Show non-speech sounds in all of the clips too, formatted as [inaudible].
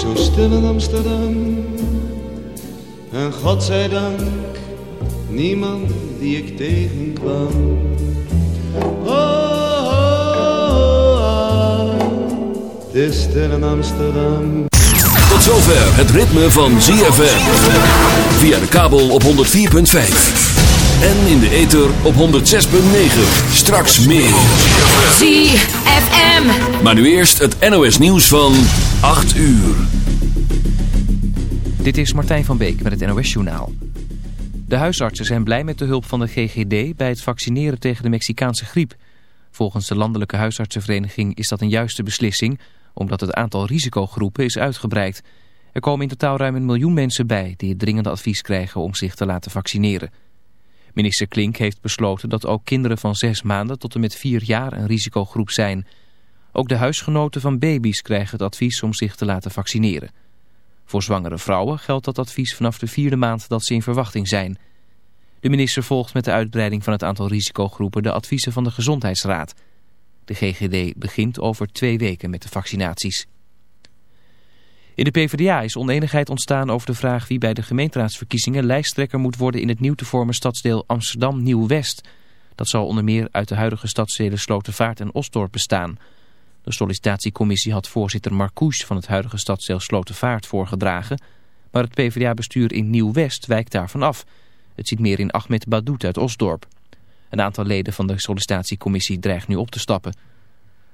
zo stil in Amsterdam. En God zij dank, niemand die ik tegenkwam. Oh, oh, oh, het is stil in Amsterdam. Tot zover het ritme van ZFM. Via de kabel op 104.5. En in de ether op 106.9. Straks meer. ZFM. Maar nu eerst het NOS nieuws van 8 uur. Dit is Martijn van Beek met het NOS Journaal. De huisartsen zijn blij met de hulp van de GGD bij het vaccineren tegen de Mexicaanse griep. Volgens de Landelijke Huisartsenvereniging is dat een juiste beslissing omdat het aantal risicogroepen is uitgebreid. Er komen in totaal ruim een miljoen mensen bij die het dringende advies krijgen om zich te laten vaccineren. Minister Klink heeft besloten dat ook kinderen van zes maanden tot en met vier jaar een risicogroep zijn. Ook de huisgenoten van baby's krijgen het advies om zich te laten vaccineren. Voor zwangere vrouwen geldt dat advies vanaf de vierde maand dat ze in verwachting zijn. De minister volgt met de uitbreiding van het aantal risicogroepen de adviezen van de Gezondheidsraad... De GGD begint over twee weken met de vaccinaties. In de PvdA is oneenigheid ontstaan over de vraag wie bij de gemeenteraadsverkiezingen lijsttrekker moet worden in het nieuw te vormen stadsdeel Amsterdam Nieuw-West. Dat zal onder meer uit de huidige stadsdelen Slotervaart en Osdorp bestaan. De sollicitatiecommissie had voorzitter Marcouche van het huidige stadsdeel Slotervaart voorgedragen, maar het PvdA-bestuur in Nieuw-West wijkt daarvan af. Het ziet meer in Ahmed Badoet uit Osdorp. Een aantal leden van de sollicitatiecommissie dreigt nu op te stappen.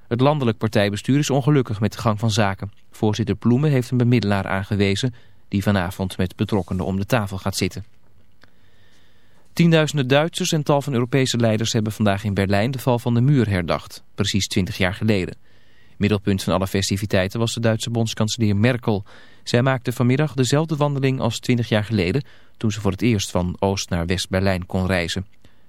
Het landelijk partijbestuur is ongelukkig met de gang van zaken. Voorzitter Ploemen heeft een bemiddelaar aangewezen... die vanavond met betrokkenen om de tafel gaat zitten. Tienduizenden Duitsers en tal van Europese leiders hebben vandaag in Berlijn de val van de muur herdacht. Precies twintig jaar geleden. Middelpunt van alle festiviteiten was de Duitse bondskanselier Merkel. Zij maakte vanmiddag dezelfde wandeling als twintig jaar geleden... toen ze voor het eerst van Oost naar West-Berlijn kon reizen.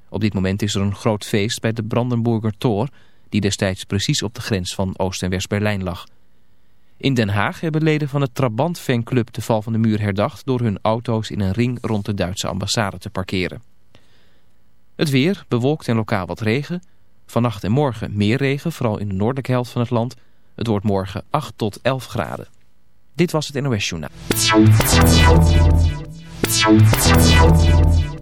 Op dit moment is er een groot feest bij de Brandenburger Tor... die destijds precies op de grens van Oost- en West-Berlijn lag. In Den Haag hebben leden van het Trabant fanclub de val van de muur herdacht... door hun auto's in een ring rond de Duitse ambassade te parkeren. Het weer, bewolkt en lokaal wat regen. Vannacht en morgen meer regen, vooral in de noordelijke helft van het land. Het wordt morgen 8 tot 11 graden. Dit was het NOS Journaal.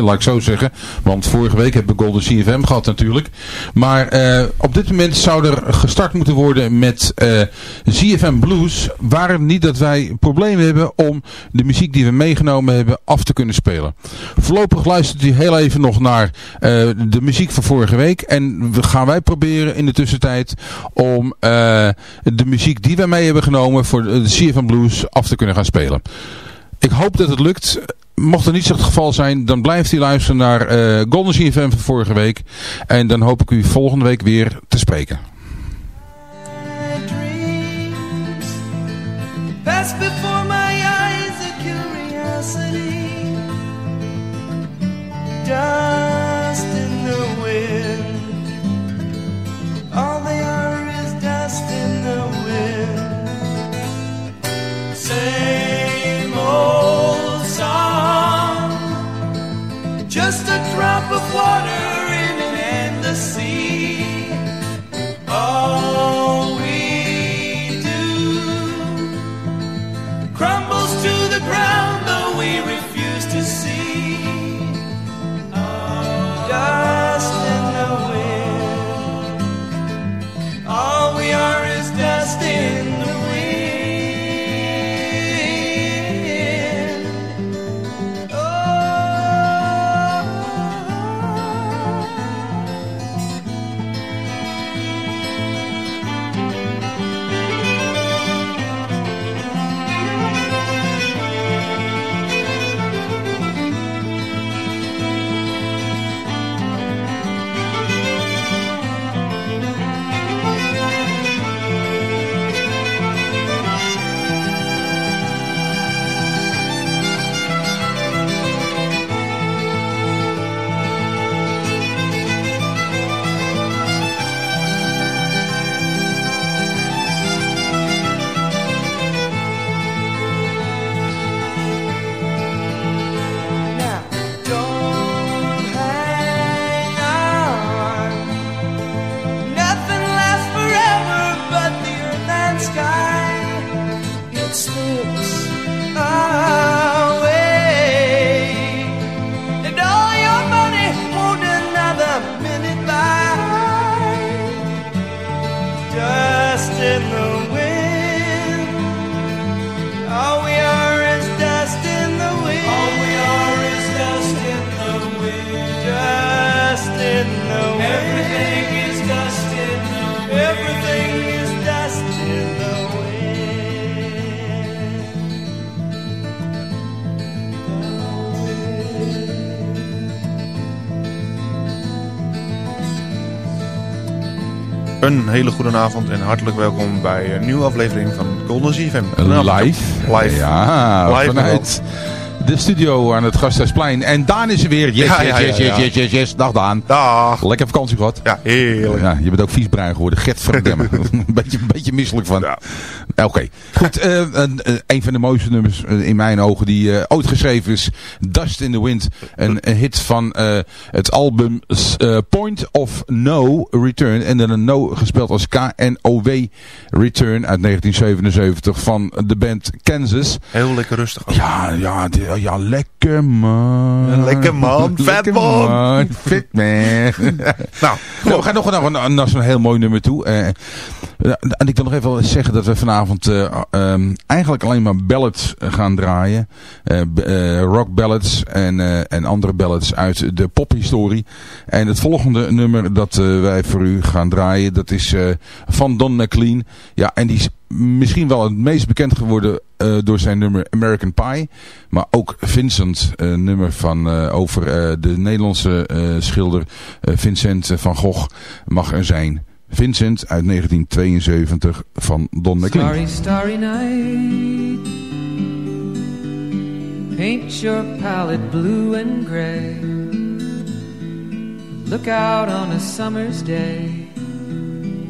Laat ik zo zeggen. Want vorige week hebben we Golden CFM gehad natuurlijk. Maar uh, op dit moment zou er gestart moeten worden met uh, CFM Blues. Waar het niet dat wij problemen hebben om de muziek die we meegenomen hebben af te kunnen spelen. Voorlopig luistert u heel even nog naar uh, de muziek van vorige week. En gaan wij proberen in de tussentijd om de muziek die wij mee hebben genomen voor de CFM Blues af te kunnen gaan spelen. Ik hoop dat het lukt. Mocht er niet zo het geval zijn, dan blijft u luisteren naar uh, Golden CFM van vorige week. En dan hoop ik u volgende week weer te spreken. Een hele goede avond en hartelijk welkom bij een nieuwe aflevering van Golden ZFM. Live. Live. Ja, Live vanuit de studio aan het Gasthuisplein. En Daan is er weer. Yes, Ja, yes, yes, yes, yes, yes, yes. Dag Daan. Dag. Lekker vakantie gehad. Ja, heerlijk. Ja, je bent ook viesbruin geworden. Get verdemmen. [laughs] een, beetje, een beetje misselijk van. Ja. Oké. Goed, eh, een, eh, een van de mooiste nummers eh, in mijn ogen die eh, ooit geschreven is. Dust in the Wind. Een, een hit van het album Point of No Return. En dan een no gespeeld als K-N-O-W Return uit 1977 van de band Kansas. Heel lekker rustig. ook. Ja, ja, die- ja, lekker man. Lekker man, vet man. Fit man. [laughs] Nou, we gaan nog naar, een- naar zo'n heel mooi nummer toe. Eh, eh, en ik wil nog even zeggen dat we vanavond eh, ehm, eigenlijk alleen maar ballads gaan draaien. Eh, rock ballads en, en andere ballads uit de pophistorie. En het volgende nummer dat wij voor u gaan draaien, dat is van Don McLean. Ja, en die is misschien wel het meest bekend geworden eh, door zijn nummer American Pie. Maar ook Vincent, een nummer van, eh, over eh, de Nederlandse eh, schilder eh, Vincent van Gogh mag er zijn. Vincent uit 1972 van Don McLean. Starry night. Paint your palette blue and gray. Look out on a summer's day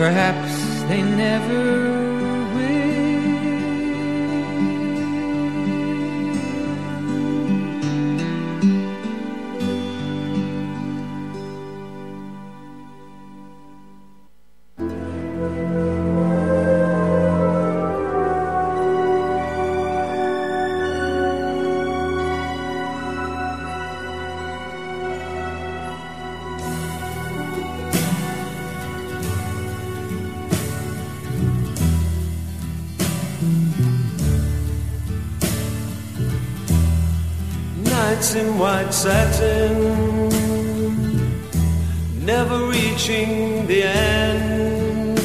Perhaps they never white satin, never reaching the end.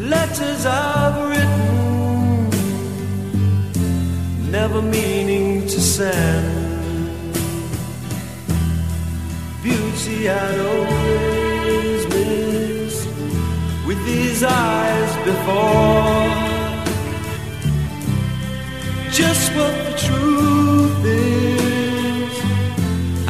Letters I've written, never meaning to send. Beauty I'd always missed with these eyes before.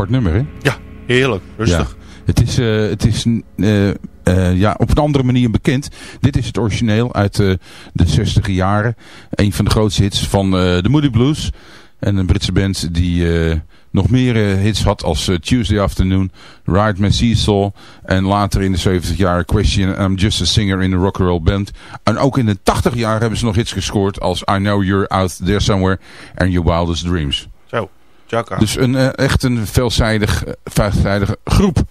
Apart nummer, hè? Ja, heerlijk. Rustig. Ja. Het is, uh, het is uh, uh, ja, op een andere manier bekend. Dit is het origineel uit de 60 jaren. Een van de grootste hits van de Moody Blues. En een Britse band die nog meer hits had als Tuesday Afternoon, Ride My Seesaw. En later in de 70 jaren Question, I'm Just a Singer in a Rock and Roll Band. En ook in de 80 jaar hebben ze nog hits gescoord als I Know You're Out There Somewhere en Your Wildest Dreams. Chaka. Dus een, uh, echt een veelzijdig, veelzijdige groep.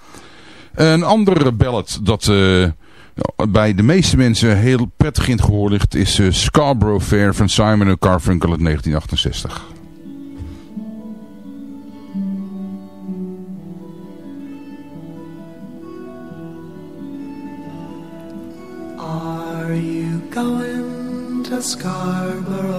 Een andere ballad dat uh, bij de meeste mensen heel prettig in het gehoor ligt... is uh, Scarborough Fair van Simon Carfunkel uit 1968. Are you going to Scarborough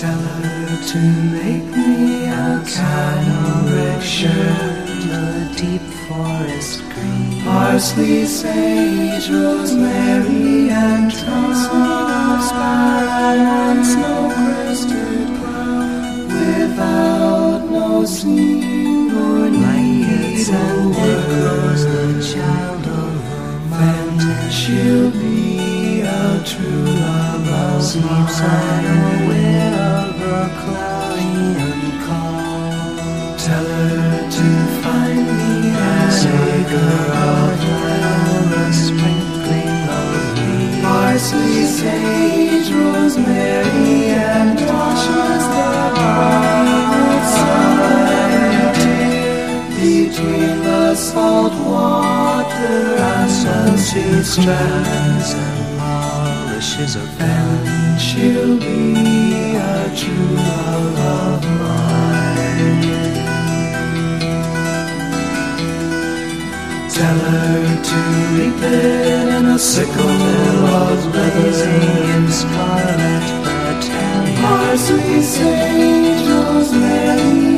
Tell her to make me a canoric shirt, a deep forest green, parsley, sage, rosemary, and thyme, and snow-crested crown, without no seam nor need. And words, the child of the mountain, she'll be a true love of mine. Sleeps unaware clarion call. Tell her to find me an acre of land, a sprinkling of me. Parsley, sage, rosemary, and Tasha's summer Between the salt water strands and she'll be. To reap it in a sickle billows blazing in scarlet battalion. Parsley, sage, rosemary,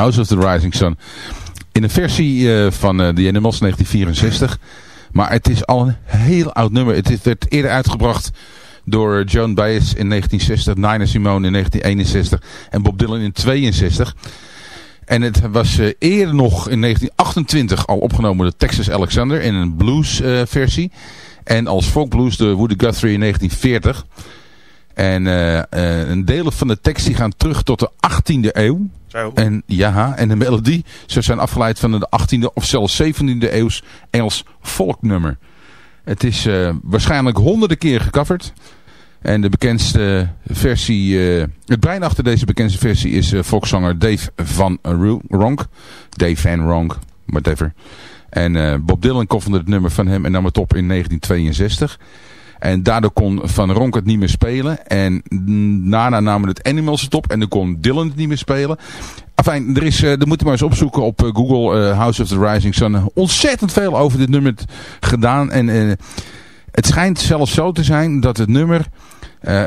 House of the Rising Sun. In een versie eh, van uh, The Animals 1964. Maar het is al een heel oud nummer. Het werd eerder uitgebracht door Joan Baez in 1960, Nina Simone in 1961 en Bob Dylan in 62. En het was eh, eerder nog in 1928 al opgenomen door Texas Alexander in een blues versie. En als folkblues de Woody Guthrie in 1940. En eh, eh, een delen van de tekst die gaan terug tot de 18e eeuw. Zo. En ja, en de melodie zou zijn afgeleid van de 18e of zelfs 17e eeuws Engels volknummer. Het is eh, waarschijnlijk honderden keer gecoverd. En de bekendste versie, uh, het brein achter deze bekendste versie is uh, volkszanger Dave Van Ronk. Dave Van Ronk, whatever. En Bob Dylan kofferde het nummer van hem en nam het op in 1962. En daardoor kon Van Ronk het niet meer spelen. En daarna namen het Animals het op en dan kon Dylan het niet meer spelen. Enfin, er, is, er moet je maar eens opzoeken op Google House of the Rising Sun. Ontzettend veel over dit nummer gedaan. En het schijnt zelfs zo te zijn dat het nummer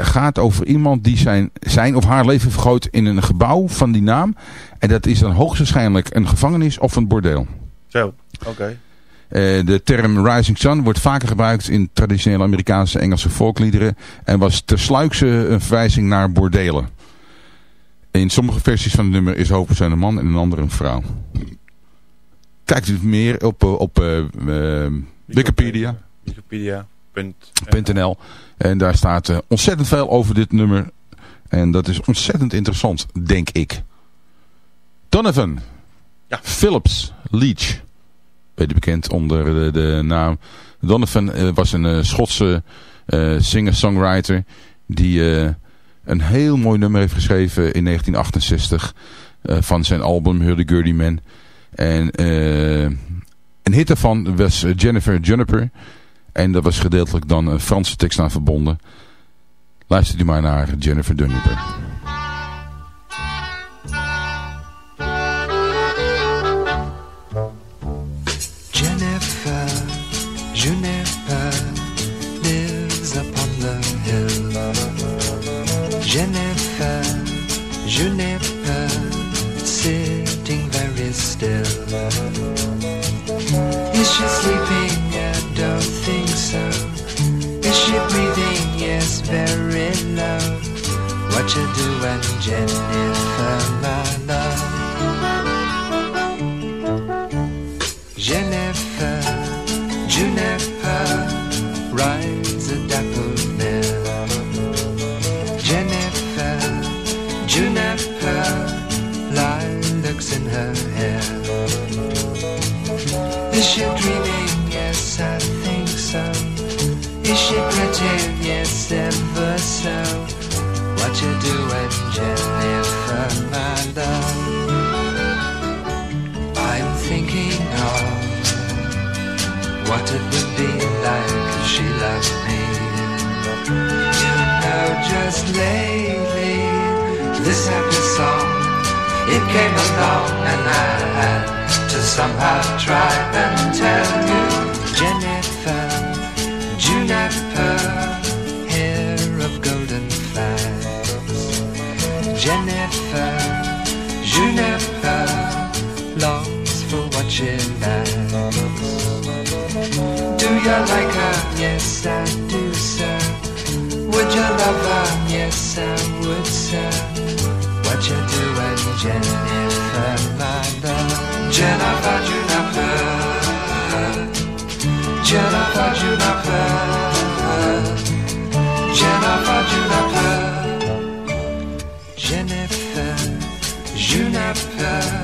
gaat over iemand die zijn, zijn of haar leven vergroot in een gebouw van die naam. En dat is dan hoogstwaarschijnlijk een gevangenis of een bordeel. Zo, oké. De term Rising Sun wordt vaker gebruikt in traditionele Amerikaanse Engelse volkliederen. En was tersluikse een verwijzing naar bordelen. In sommige versies van het nummer is hoofdpersoon een man en een andere een vrouw. Kijkt u meer op, op uh, Wikipedia. Wikipedia. .nl. En daar staat uh, ontzettend veel over dit nummer. En dat is ontzettend interessant, denk ik. Donovan. Ja. Phillips Leach. Beter bekend onder de, de naam. Donovan uh, was een uh, Schotse singer-songwriter. Die een heel mooi nummer heeft geschreven in 1968. van zijn album Hurdy-Gurdy Man. En een hit daarvan was Jennifer Juniper. En dat was gedeeltelijk dan een Franse tekst aan verbonden. Luister u maar naar Jennifer Dunniper. Is she dreaming? Yes, I think so. Is she pretty? Yes, ever so. What you doing, Jennifer, my love? I'm thinking of what it would be like if she loved me. You know, just lately, this happy song, it came along and I had somehow try and tell you, Jennifer, Juniper, hair of golden flags. Jennifer, Juniper, longs for what she. Do you like her? Yes, I do, sir. Would you love her? Yes, I would, sir. What you doing, Jennifer? Jennifer Juniper Jennifer Juniper Jennifer Juniper Jennifer Juniper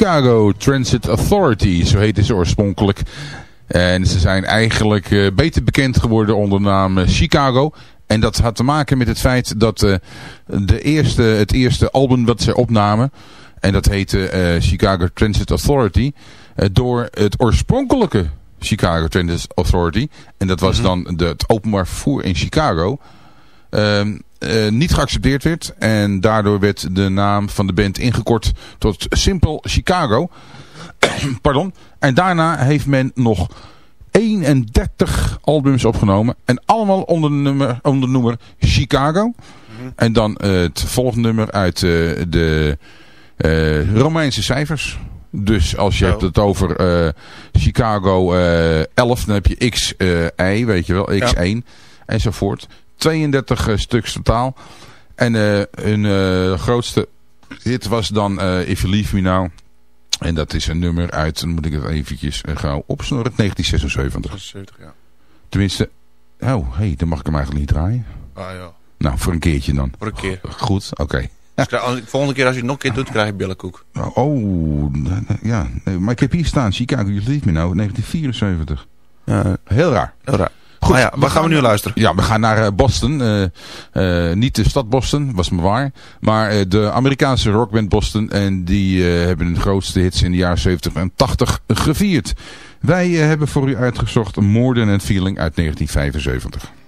Chicago Transit Authority, zo heette ze oorspronkelijk. En ze zijn eigenlijk uh, beter bekend geworden onder de naam uh, Chicago. En dat had te maken met het feit dat uh, de eerste, het eerste album dat ze opnamen... en dat heette Chicago Transit Authority... door het oorspronkelijke Chicago Transit Authority... en dat was mm -hmm. dan de, het openbaar vervoer in Chicago... Ehm, uh, niet geaccepteerd werd. En daardoor werd de naam van de band ingekort tot Simple Chicago. [clears throat] Pardon. En daarna heeft men nog 31 albums opgenomen. En allemaal onder de nummer, onder de nummer Chicago. Mm -hmm. En dan uh, het volgende nummer uit uh, de Romeinse cijfers. Dus als je oh. hebt het over Chicago 11, dan heb je XI, weet je wel, X1 ja. enzovoort. 32 uh, stuks totaal. En uh, hun uh, grootste hit was dan If You Leave Me Now. En dat is een nummer uit, dan moet ik het eventjes gauw opsnorren, 1976. 76, ja. Tenminste, oh, hey, dan mag ik hem eigenlijk niet draaien. Ah ja. Nou, voor een keertje dan. Voor een keer. Goed, oké. Okay. Volgende keer als je het nog een keer doet, krijg je billenkoek. Oh, ja. Nee, maar ik heb hier staan, Chicago You Leave Me Now, 1974. Ja. Heel raar. Heel raar. Goed, maar ja, waar gaan we nu luisteren? Ja, we gaan naar uh, Boston. Uh, uh, niet de stad Boston, was me waar. Maar de Amerikaanse rockband Boston. En die hebben hun grootste hits in de jaren 70 en 80 gevierd. Wij hebben voor u uitgezocht More Than a Feeling uit 1975.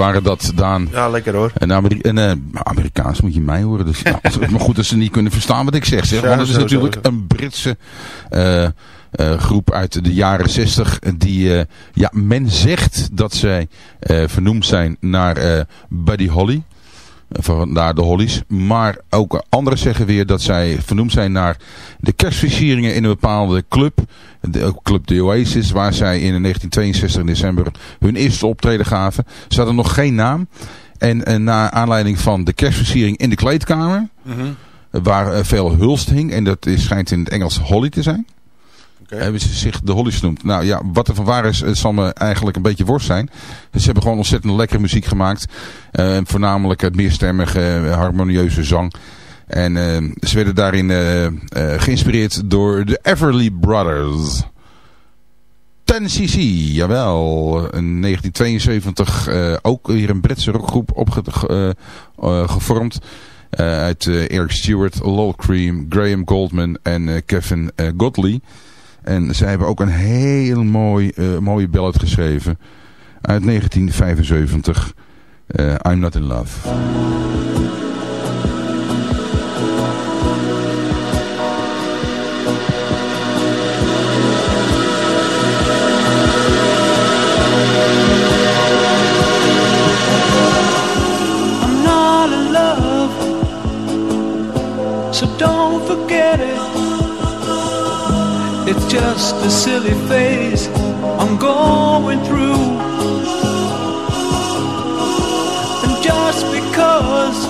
Waren dat, Daan. Ja, lekker hoor. En, Ameri en eh, Amerikaans moet je mij horen. Dus, [laughs] nou, maar goed dat ze niet kunnen verstaan wat ik zeg. zeg. Want het is natuurlijk een Britse eh, eh, groep uit de jaren zestig. Die, ja, men zegt dat zij vernoemd zijn naar Buddy Holly. Vandaar de Hollies. Maar ook anderen zeggen weer dat zij vernoemd zijn naar de kerstversieringen in een bepaalde club. De club The Oasis. Waar zij in 1962 in december hun eerste optreden gaven. Ze hadden nog geen naam. En eh, na aanleiding van de kerstversiering in de kleedkamer. Waar eh, veel hulst hing. En dat is, schijnt in het Engels Holly te zijn. Hebben ze zich de Hollies genoemd. Nou ja, wat er van waar is, zal me eigenlijk een beetje worst zijn. Ze hebben gewoon ontzettend lekkere muziek gemaakt. Eh, voornamelijk het meerstemmige, eh, harmonieuze zang. En eh, ze werden daarin geïnspireerd door de Everly Brothers. 10cc, jawel. In 1972 eh, ook weer een Britse rockgroep opge ge- eh, gevormd. Uit Eric Stewart, Lol Cream, Graham Goldman en Kevin Godley. En zij hebben ook een heel mooi, eh, mooie ballad geschreven. Uit 1975. eh, I'm Not In Love. Just a silly phase I'm going through. And just because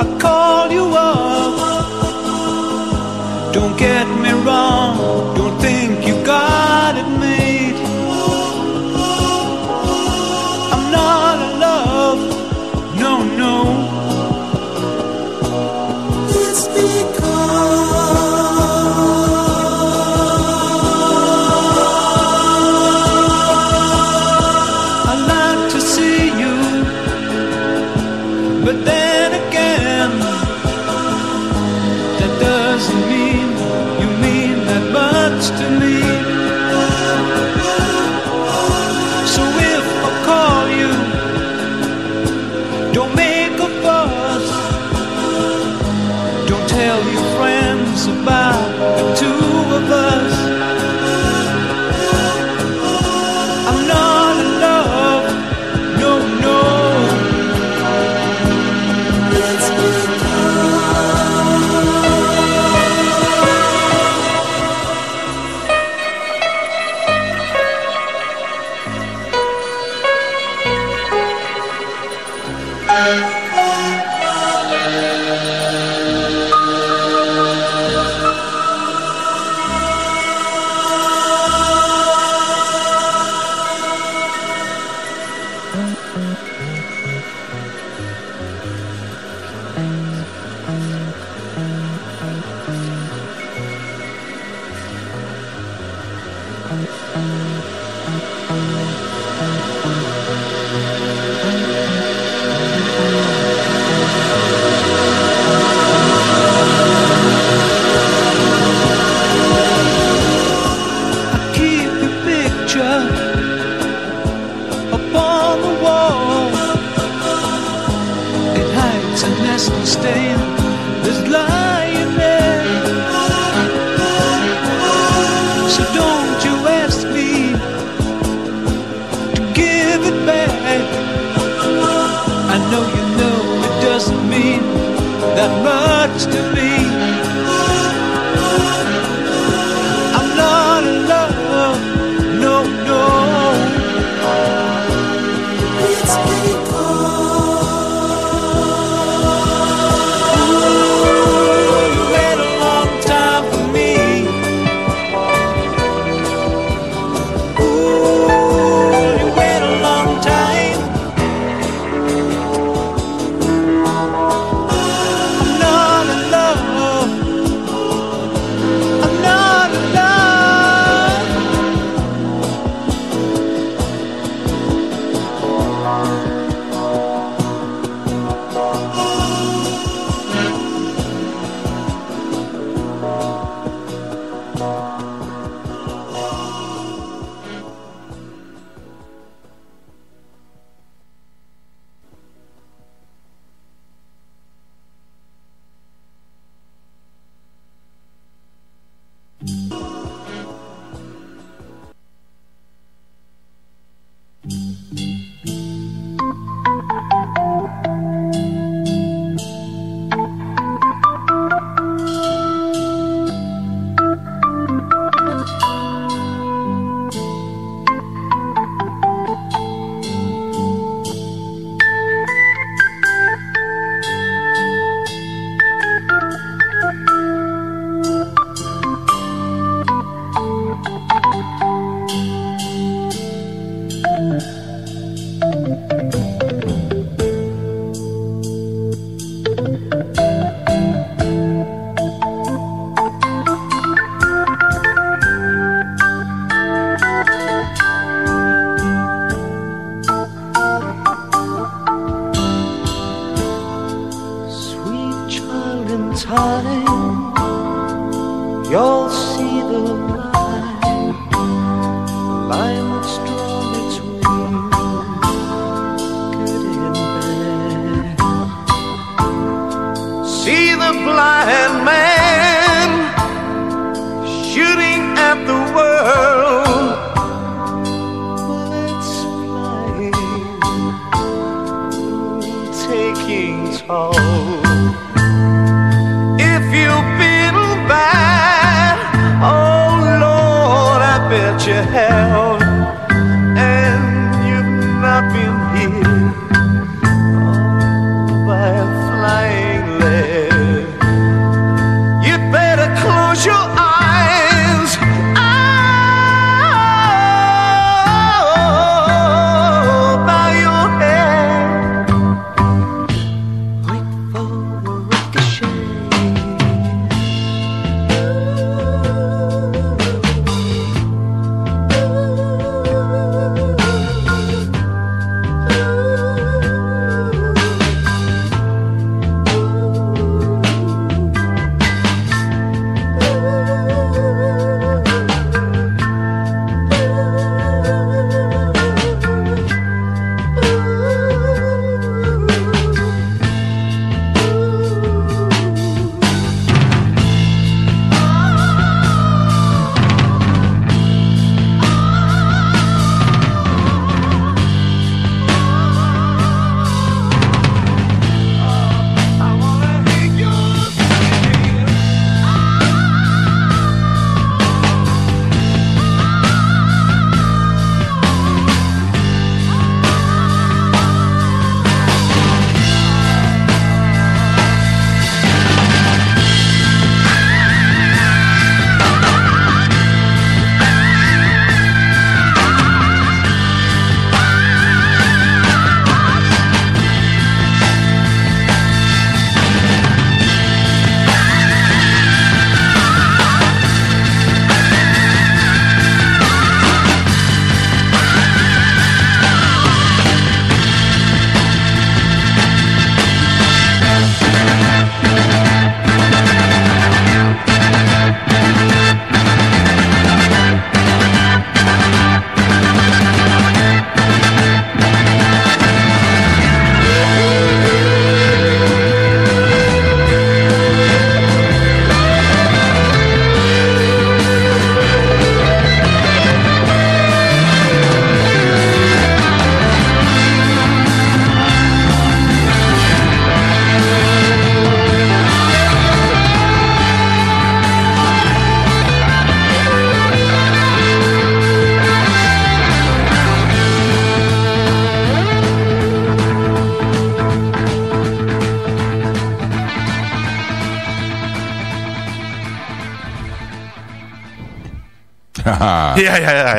I call you up, don't get tell your friends about the two of us.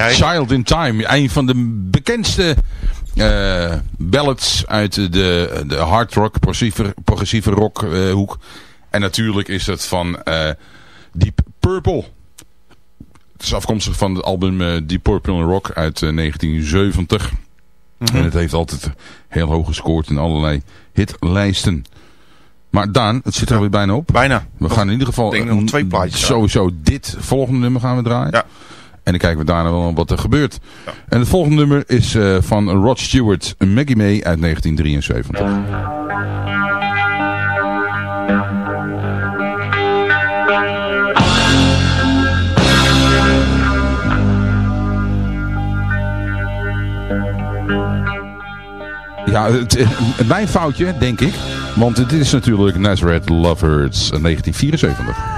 Ja, ja, ja. ja. Child in Time. Een van de bekendste eh, ballads uit de, de hard rock, progressieve, progressieve rock eh, hoek. En natuurlijk is het van eh, Deep Purple. Het is afkomstig van het album Deep Purple Rock uit eh, 1970. En het heeft altijd heel hoog gescoord in allerlei hitlijsten. Maar Daan, het zit er alweer bijna op. Bijna. We gaan in ieder geval denk nog twee plaatjes, ja. sowieso dit volgende nummer gaan we draaien. Ja. En dan kijken we daarna wel wat er gebeurt. En het volgende nummer is eh, van Rod Stewart, Maggie May uit 1973. Ja, het, eh, mijn foutje, denk ik. Want dit is natuurlijk Nazareth Lovers 1974.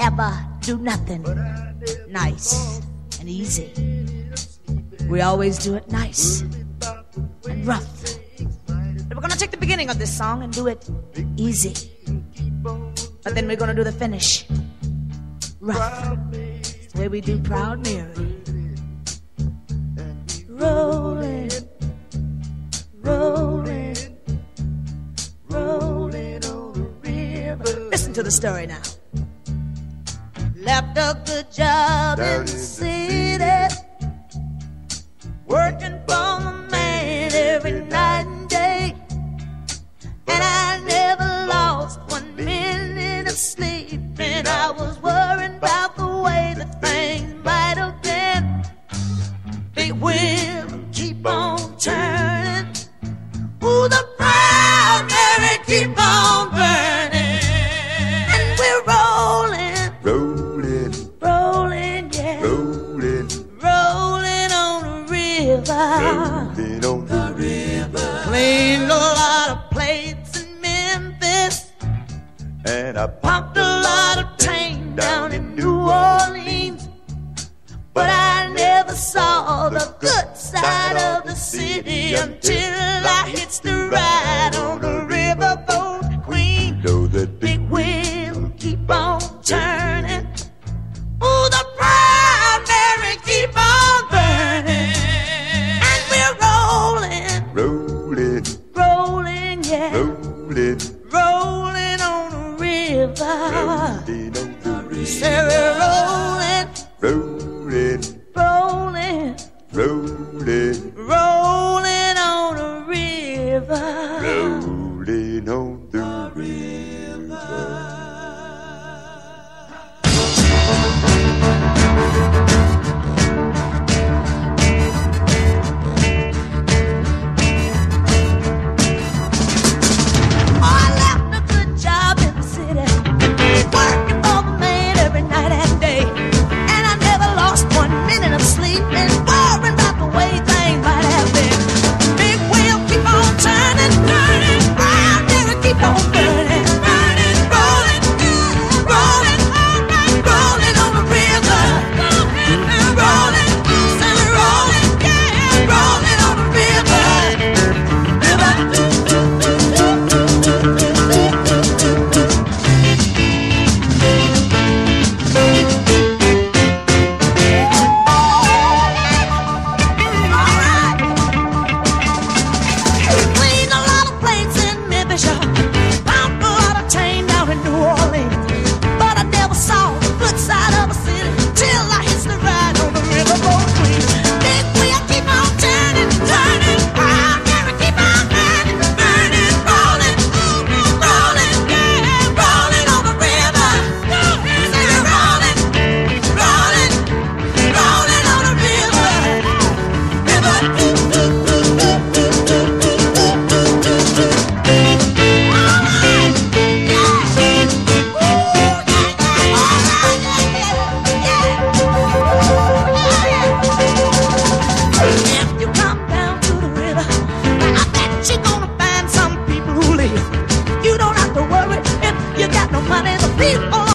Ever do nothing nice and easy. We always do it nice and rough. But we're gonna take the beginning of this song and do it easy. But then we're gonna do the finish rough. It's the way we do Proud Mary. Rolling, rolling, rolling on the river. Listen to the story now. Left a good job in the city, working for the man every night and day. And I never lost one minute of sleep. And I was worried about the way that things might have been. Big wheel keep on turning. I pumped a lot of tank down in New Orleans, but I never saw the good side of the city until I hit the ride on the necessary